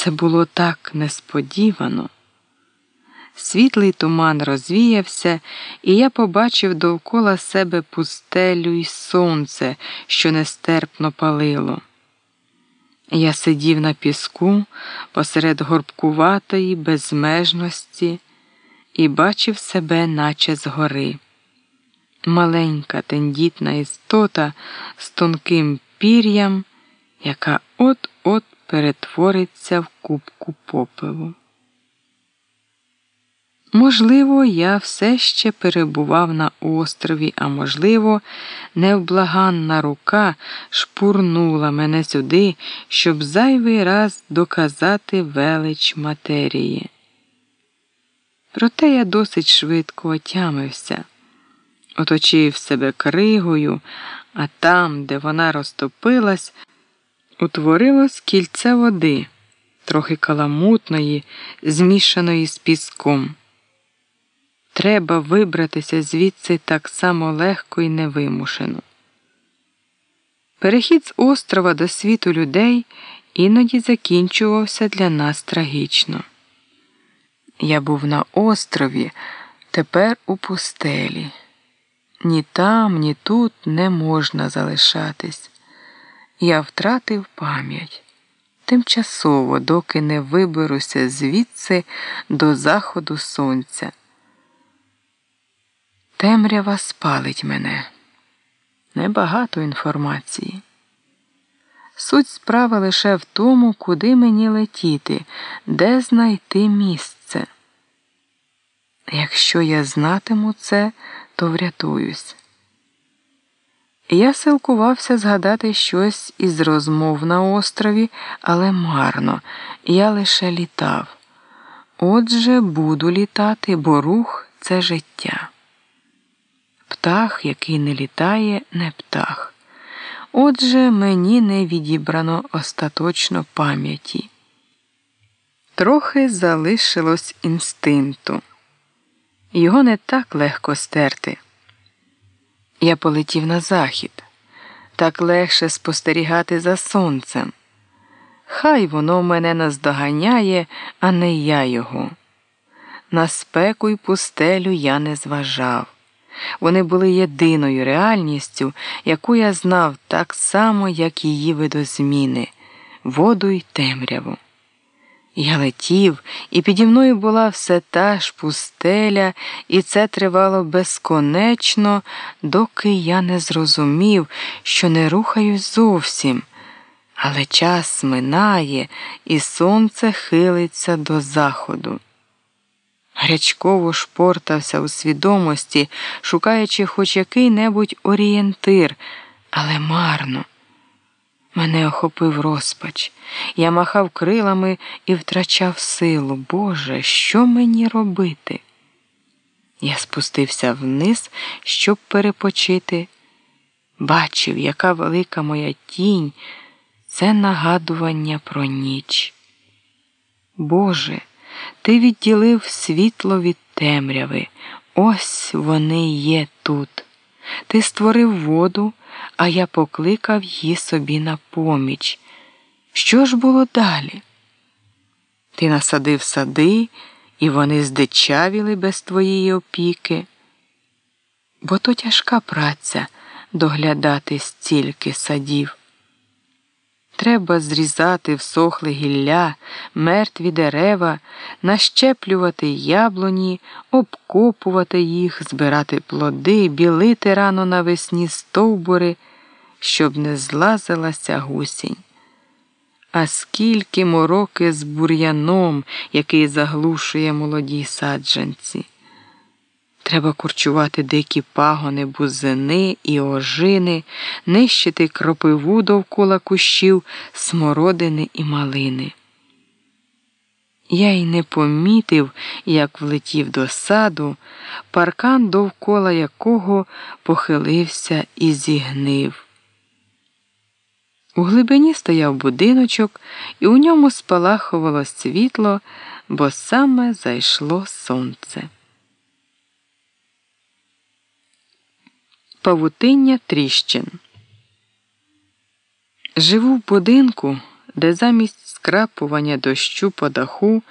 Це було так несподівано. Світлий туман розвіявся, і я побачив довкола себе пустелю й сонце, що нестерпно палило. Я сидів на піску посеред горбкуватої безмежності і бачив себе, наче згори. Маленька тендітна істота з тонким пір'ям, яка от-от перетвориться в кубку попелу. Можливо, я все ще перебував на острові, а можливо, невблаганна рука шпурнула мене сюди, щоб зайвий раз доказати велич матерії. Проте я досить швидко отямився, оточив себе кригою, а там, де вона розтопилась, утворилось кільце води, трохи каламутної, змішаної з піском. Треба вибратися звідси так само легко і невимушено. Перехід з острова до світу людей іноді закінчувався для нас трагічно. Я був на острові, тепер у пустелі. Ні там, ні тут не можна залишатись. Я втратив пам'ять тимчасово, доки не виберуся звідси до заходу сонця. Темрява спалить мене. Небагато інформації. Суть справа лише в тому, куди мені летіти, де знайти місце. Якщо я знатиму це, то врятуюсь. Я силкувався згадати щось із розмов на острові, але марно, я лише літав. Отже, буду літати, бо рух це життя. Птах, який не літає, не птах. Отже, мені не відібрано остаточно пам'яті. Трохи залишилось інстинкту. Його не так легко стерти. Я полетів на захід, так легше спостерігати за сонцем. Хай воно мене наздоганяє, а не я його. На спеку й пустелю я не зважав. Вони були єдиною реальністю, яку я знав так само, як її видозміни, воду й темряву. Я летів, і піді мною була все та ж пустеля, і це тривало безконечно, доки я не зрозумів, що не рухаюсь зовсім. Але час минає, і сонце хилиться до заходу. Гарячково шпортався у свідомості, шукаючи хоч який-небудь орієнтир, але марно. Мене охопив розпач. Я махав крилами і втрачав силу. Боже, що мені робити? Я спустився вниз, щоб перепочити. Бачив, яка велика моя тінь, це нагадування про ніч. Боже, ти відділив світло від темряви. Ось вони є тут. Ти створив воду, а я покликав її собі на поміч. Що ж було далі? Ти насадив сади, і вони здичавіли без твоєї опіки, бо то тяжка праця доглядати стільки садів. Треба зрізати всохле гілля, мертві дерева, нащеплювати яблуні, обкопувати їх, збирати плоди, білити рано навесні стовбури, щоб не злазилася гусінь. А скільки мороки з бур'яном, який заглушує молоді саджанці. Треба курчувати дикі пагони, бузини і ожини, нищити кропиву довкола кущів, смородини і малини. Я й не помітив, як влетів до саду, паркан, довкола якого похилився і зігнив. У глибині стояв будиночок, і у ньому спалахувало світло, бо саме зайшло сонце. Павутиння тріщин. Живу в будинку, де замість скрапування дощу по даху.